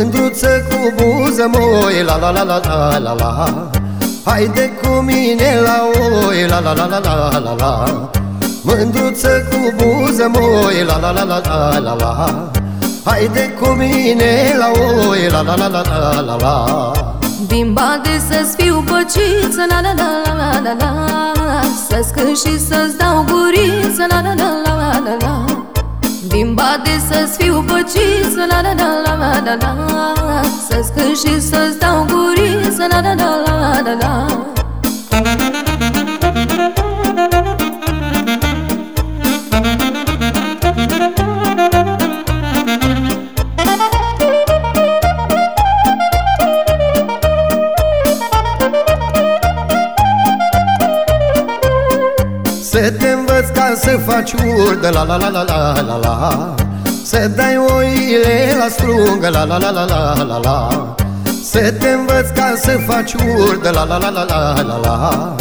Mândruță cu buză moi, la la la la la la la Haide cu mine la oi, la la la la la la la Mândruță cu buză moi, la la la la la la la Haide cu mine la oi, la la la la la la la Din bade să-ți fiu băciță, la la la la la la Să-ți și să-ți dau guriță, la la la la la la din bade să-ți fiu băciță, la la la la la la Să-ți și să-ți dau guriță, la la la la la la Să te învăț ca să faci urdă, la la la la la la la Să dai oile la strungă, la la la la la la la Să te învăț ca să faci urdă, la la la la la la la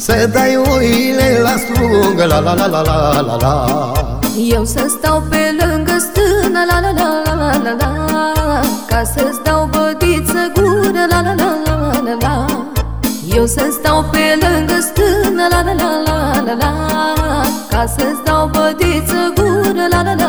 Să dai oile la strungă, la la la la la la la Eu să stau pe lângă stână, la la la la la la la Ca să-ți dau bădiță gură, la la la la la la Eu să stau pe lângă stână, la la la la la la Ca să-ți dau bădiță gură, la la la la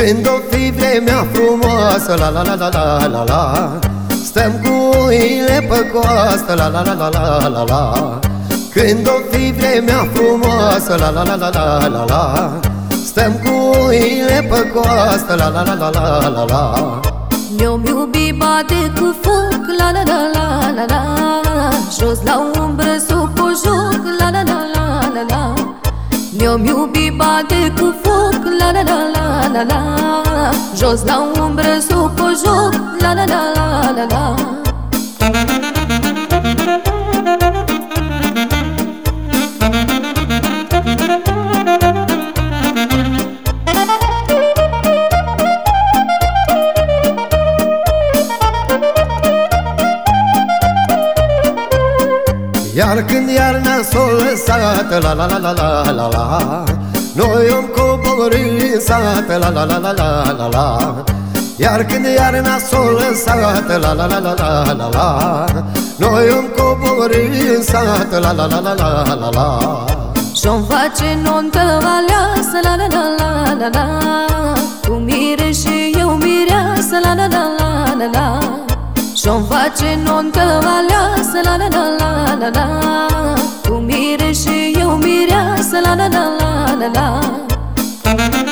Când o fi vremea frumoasă, la la la la la la la Stăm cu oile pe coastă, la la la la la la la Când o fi vremea frumoasă, la la la la la la la Stăm cu oile pe coastă, la la la la la la la Ne-om iubi bate cu foc, la la la la la la Jos la umbră sub o joc, la la la la la la Ne-om iubi bate cu foc, la la la la la la Jos la umbră sub o joc, la la la la la la Iar când iarna s-o lăsat, la la la la la la la Noi om coborâ în sat, la la la la la la la Iar când iarna s-o lăsat, la la la la la la la Noi om coborâ în sat, la la la la la la la Și-o face nuntă aleasă, la la la la la la Tu mire și eu mireasă, la la la la la la Și-o face nuntă aleasă, la la la la la la Tu mire și eu mireasă, la la la la la la